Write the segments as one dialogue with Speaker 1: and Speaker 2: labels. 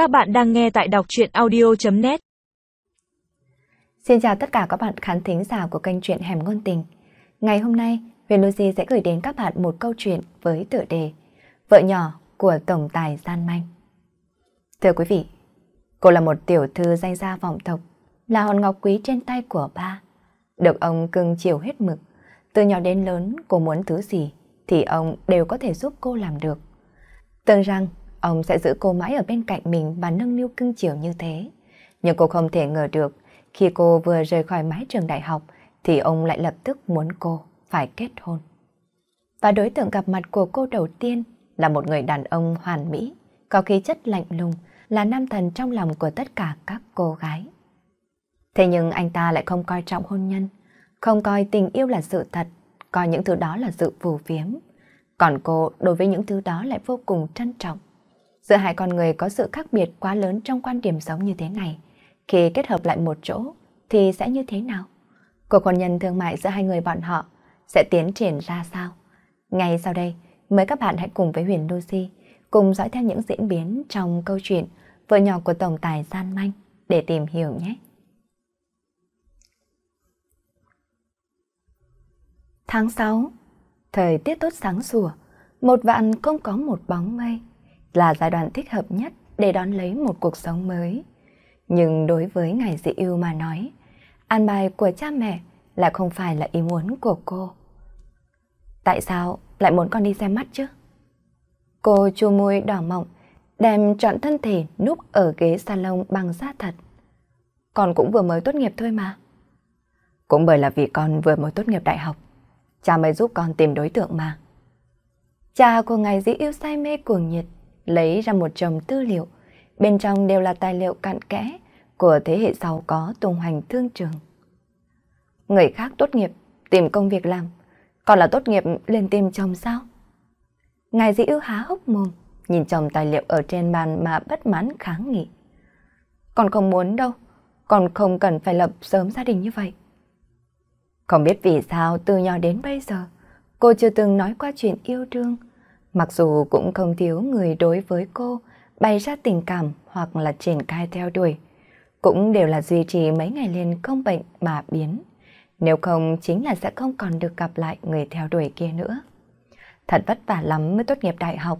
Speaker 1: Các bạn đang nghe tại đọc truyện audio.net
Speaker 2: Xin chào tất cả các bạn khán thính giả của kênh truyện Hẻm Ngôn Tình. Ngày hôm nay, Huyền Lucy sẽ gửi đến các bạn một câu chuyện với tựa đề Vợ nhỏ của Tổng tài Gian Manh. Thưa quý vị, cô là một tiểu thư danh gia vọng tộc, là hòn ngọc quý trên tay của ba. Được ông cưng chiều hết mực, từ nhỏ đến lớn cô muốn thứ gì thì ông đều có thể giúp cô làm được. Tưởng rằng ông sẽ giữ cô mãi ở bên cạnh mình và nâng niu cưng chiều như thế. Nhưng cô không thể ngờ được khi cô vừa rời khỏi mái trường đại học thì ông lại lập tức muốn cô phải kết hôn. Và đối tượng gặp mặt của cô đầu tiên là một người đàn ông hoàn mỹ, có khí chất lạnh lùng, là nam thần trong lòng của tất cả các cô gái. Thế nhưng anh ta lại không coi trọng hôn nhân, không coi tình yêu là sự thật, coi những thứ đó là sự phù phiếm. Còn cô đối với những thứ đó lại vô cùng trân trọng. Giữa hai con người có sự khác biệt quá lớn trong quan điểm sống như thế này. Khi kết hợp lại một chỗ thì sẽ như thế nào? Cuộc hôn nhân thương mại giữa hai người bọn họ sẽ tiến triển ra sao? Ngay sau đây, mời các bạn hãy cùng với Huyền Lucy cùng dõi theo những diễn biến trong câu chuyện Vợ nhỏ của Tổng tài Gian Manh để tìm hiểu nhé. Tháng 6, thời tiết tốt sáng sủa, một vạn không có một bóng mây, là giai đoạn thích hợp nhất để đón lấy một cuộc sống mới. Nhưng đối với ngài dị yêu mà nói, an bài của cha mẹ lại không phải là ý muốn của cô. Tại sao lại muốn con đi xem mắt chứ? Cô chu môi đỏ mọng, đem trọn thân thể núp ở ghế salon bằng da thật. Con cũng vừa mới tốt nghiệp thôi mà. Cũng bởi là vì con vừa mới tốt nghiệp đại học, cha mới giúp con tìm đối tượng mà. Cha của ngài dĩ yêu say mê cuồng nhiệt, lấy ra một chồng tư liệu, bên trong đều là tài liệu cặn kẽ của thế hệ sau có tung hoành thương trường. Người khác tốt nghiệp, tìm công việc làm, còn là tốt nghiệp lên tìm chồng sao? Ngài dĩ ưu há hốc mồm, nhìn chồng tài liệu ở trên bàn mà bất mãn kháng nghị. Còn không muốn đâu, còn không cần phải lập sớm gia đình như vậy. Không biết vì sao từ nhỏ đến bây giờ, cô chưa từng nói qua chuyện yêu đương, mặc dù cũng không thiếu người đối với cô bày ra tình cảm hoặc là triển khai theo đuổi, cũng đều là duy trì mấy ngày liền không bệnh mà biến. Nếu không chính là sẽ không còn được gặp lại người theo đuổi kia nữa. Thật vất vả lắm mới tốt nghiệp đại học,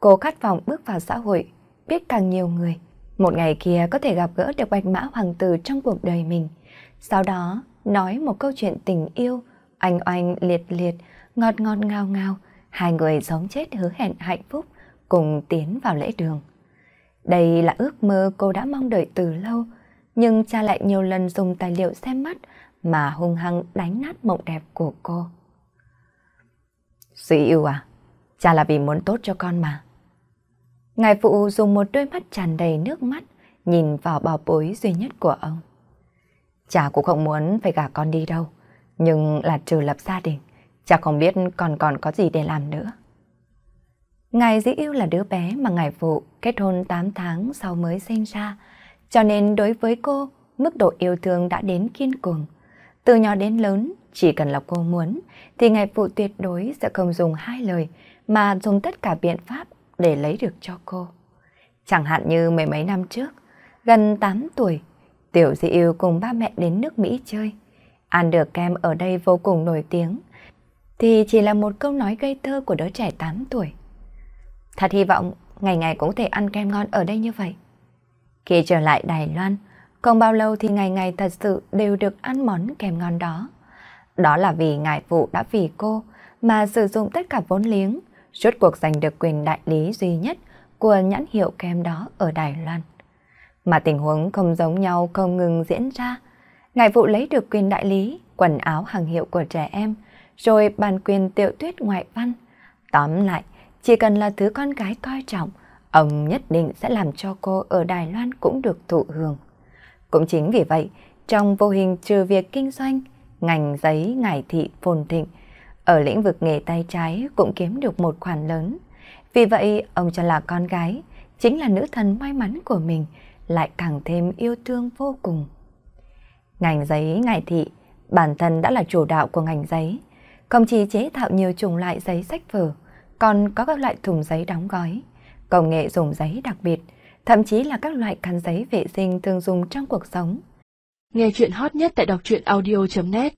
Speaker 2: cô khát vọng bước vào xã hội, biết càng nhiều người. Một ngày kia có thể gặp gỡ được bạch mã hoàng tử trong cuộc đời mình. Sau đó, nói một câu chuyện tình yêu, anh oanh liệt liệt, ngọt ngọt ngào ngào, hai người giống chết hứa hẹn hạnh phúc, cùng tiến vào lễ đường. Đây là ước mơ cô đã mong đợi từ lâu, nhưng cha lại nhiều lần dùng tài liệu xem mắt mà hung hăng đánh nát mộng đẹp của cô. suy yêu à, cha là vì muốn tốt cho con mà. Ngài phụ dùng một đôi mắt tràn đầy nước mắt nhìn vào bảo bối duy nhất của ông. Cha cũng không muốn phải gả con đi đâu, nhưng là trừ lập gia đình, cha không biết còn còn có gì để làm nữa. Ngài dĩ yêu là đứa bé mà ngài phụ kết hôn 8 tháng sau mới sinh ra, cho nên đối với cô, mức độ yêu thương đã đến kiên cường. Từ nhỏ đến lớn, chỉ cần là cô muốn, thì ngài phụ tuyệt đối sẽ không dùng hai lời, mà dùng tất cả biện pháp để lấy được cho cô. Chẳng hạn như mấy mấy năm trước, gần 8 tuổi, Tiểu Di Yêu cùng ba mẹ đến nước Mỹ chơi. Ăn được kem ở đây vô cùng nổi tiếng, thì chỉ là một câu nói gây thơ của đứa trẻ 8 tuổi. Thật hy vọng ngày ngày cũng thể ăn kem ngon ở đây như vậy. Khi trở lại Đài Loan, không bao lâu thì ngày ngày thật sự đều được ăn món kem ngon đó. Đó là vì ngài phụ đã vì cô mà sử dụng tất cả vốn liếng, rốt cuộc giành được quyền đại lý duy nhất của nhãn hiệu kem đó ở Đài Loan. Mà tình huống không giống nhau không ngừng diễn ra. Ngài phụ lấy được quyền đại lý, quần áo hàng hiệu của trẻ em, rồi bàn quyền tiểu tuyết ngoại văn. Tóm lại, chỉ cần là thứ con gái coi trọng, ông nhất định sẽ làm cho cô ở Đài Loan cũng được thụ hưởng. Cũng chính vì vậy, trong vô hình trừ việc kinh doanh, ngành giấy ngải thị phồn thịnh, ở lĩnh vực nghề tay trái cũng kiếm được một khoản lớn. Vì vậy, ông cho là con gái, chính là nữ thần may mắn của mình, lại càng thêm yêu thương vô cùng. Ngành giấy ngải thị, bản thân đã là chủ đạo của ngành giấy, không chỉ chế tạo nhiều chủng loại giấy sách vở, còn có các loại thùng giấy đóng gói. Công nghệ dùng giấy đặc biệt, thậm chí là các loại khăn giấy vệ sinh thường dùng trong cuộc sống.
Speaker 3: Nghe chuyện hot nhất tại đọc truyện audio.net